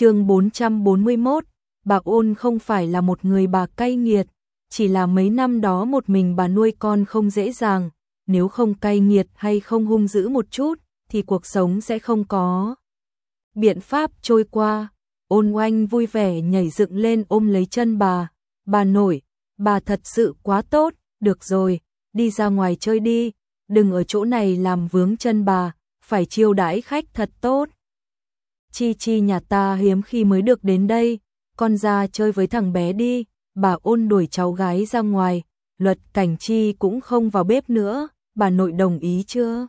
chương 441, bà ôn không phải là một người bà cay nghiệt, chỉ là mấy năm đó một mình bà nuôi con không dễ dàng, nếu không cay nghiệt hay không hung dữ một chút, thì cuộc sống sẽ không có. Biện pháp trôi qua, ôn oanh vui vẻ nhảy dựng lên ôm lấy chân bà, bà nổi, bà thật sự quá tốt, được rồi, đi ra ngoài chơi đi, đừng ở chỗ này làm vướng chân bà, phải chiêu đãi khách thật tốt. Chi chi nhà ta hiếm khi mới được đến đây, con ra chơi với thằng bé đi, bà ôn đuổi cháu gái ra ngoài, luật cảnh chi cũng không vào bếp nữa, bà nội đồng ý chưa?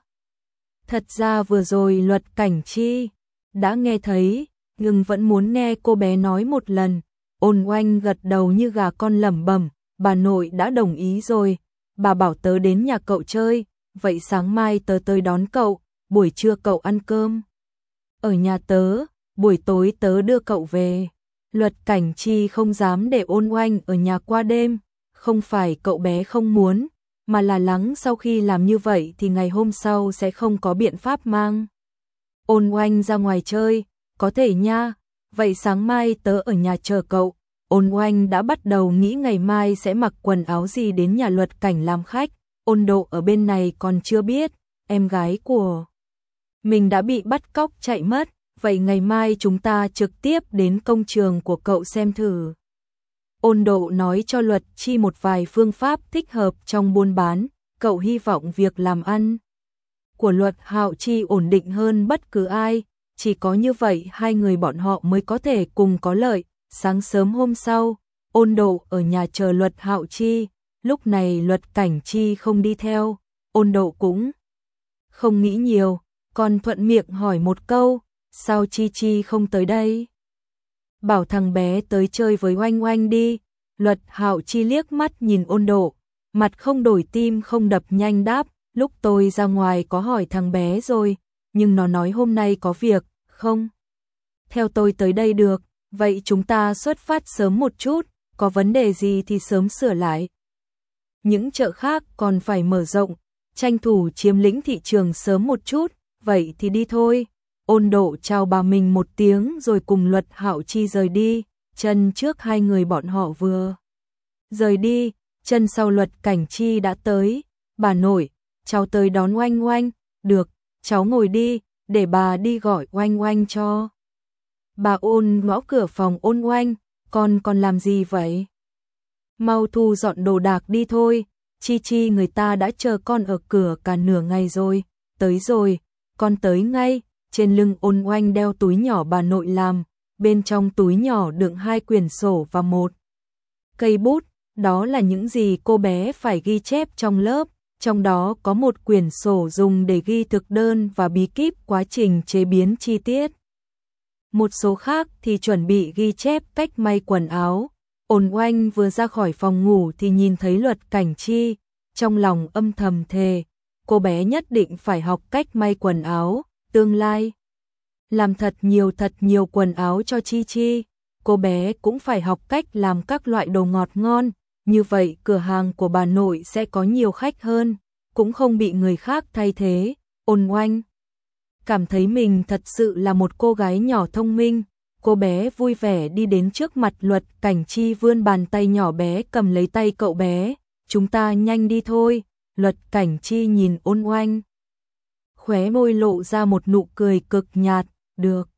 Thật ra vừa rồi luật cảnh chi đã nghe thấy, nhưng vẫn muốn nghe cô bé nói một lần, ôn oanh gật đầu như gà con lẩm bẩm, bà nội đã đồng ý rồi, bà bảo tớ đến nhà cậu chơi, vậy sáng mai tớ tới đón cậu, buổi trưa cậu ăn cơm. Ở nhà tớ, buổi tối tớ đưa cậu về. Luật cảnh chi không dám để ôn oanh ở nhà qua đêm, không phải cậu bé không muốn, mà là lắng sau khi làm như vậy thì ngày hôm sau sẽ không có biện pháp mang. Ôn oanh ra ngoài chơi, có thể nha, vậy sáng mai tớ ở nhà chờ cậu. Ôn oanh đã bắt đầu nghĩ ngày mai sẽ mặc quần áo gì đến nhà luật cảnh làm khách, ôn độ ở bên này còn chưa biết, em gái của mình đã bị bắt cóc chạy mất, vậy ngày mai chúng ta trực tiếp đến công trường của cậu xem thử. Ôn độ nói cho luật chi một vài phương pháp thích hợp trong buôn bán, cậu hy vọng việc làm ăn của luật hạo chi ổn định hơn bất cứ ai, chỉ có như vậy hai người bọn họ mới có thể cùng có lợi. Sáng sớm hôm sau, ôn độ ở nhà chờ luật hạo chi, lúc này luật cảnh chi không đi theo, ôn độ cũng không nghĩ nhiều, còn thuận miệng hỏi một câu, sao chi chi không tới đây? Bảo thằng bé tới chơi với oanh oanh đi, luật hạo chi liếc mắt nhìn ôn độ, mặt không đổi tim không đập nhanh đáp, lúc tôi ra ngoài có hỏi thằng bé rồi, nhưng nó nói hôm nay có việc, không? Theo tôi tới đây được, vậy chúng ta xuất phát sớm một chút, có vấn đề gì thì sớm sửa lại. Những chợ khác còn phải mở rộng, tranh thủ chiếm lĩnh thị trường sớm một chút, vậy thì đi thôi. Ôn độ chào bà mình một tiếng rồi cùng luật hạo chi rời đi, chân trước hai người bọn họ vừa. Rời đi, chân sau luật cảnh chi đã tới, bà nội, cháu tới đón oanh oanh, được, cháu ngồi đi, để bà đi gọi oanh oanh cho. Bà ôn ngõ cửa phòng ôn oanh, con còn làm gì vậy? Mau thu dọn đồ đạc đi thôi, chi chi người ta đã chờ con ở cửa cả nửa ngày rồi, tới rồi, con tới ngay, trên lưng ôn oanh đeo túi nhỏ bà nội làm, bên trong túi nhỏ đựng hai quyển sổ và một cây bút, đó là những gì cô bé phải ghi chép trong lớp, trong đó có một quyển sổ dùng để ghi thực đơn và bí kíp quá trình chế biến chi tiết. Một số khác thì chuẩn bị ghi chép cách may quần áo. Ôn oanh vừa ra khỏi phòng ngủ thì nhìn thấy luật cảnh chi, trong lòng âm thầm thề, cô bé nhất định phải học cách may quần áo, tương lai. Làm thật nhiều thật nhiều quần áo cho Chi Chi, cô bé cũng phải học cách làm các loại đồ ngọt ngon, như vậy cửa hàng của bà nội sẽ có nhiều khách hơn, cũng không bị người khác thay thế, ôn oanh. Cảm thấy mình thật sự là một cô gái nhỏ thông minh, cô bé vui vẻ đi đến trước mặt luật cảnh chi vươn bàn tay nhỏ bé cầm lấy tay cậu bé, chúng ta nhanh đi thôi, luật cảnh chi nhìn ôn oanh. Khóe môi lộ ra một nụ cười cực nhạt, được.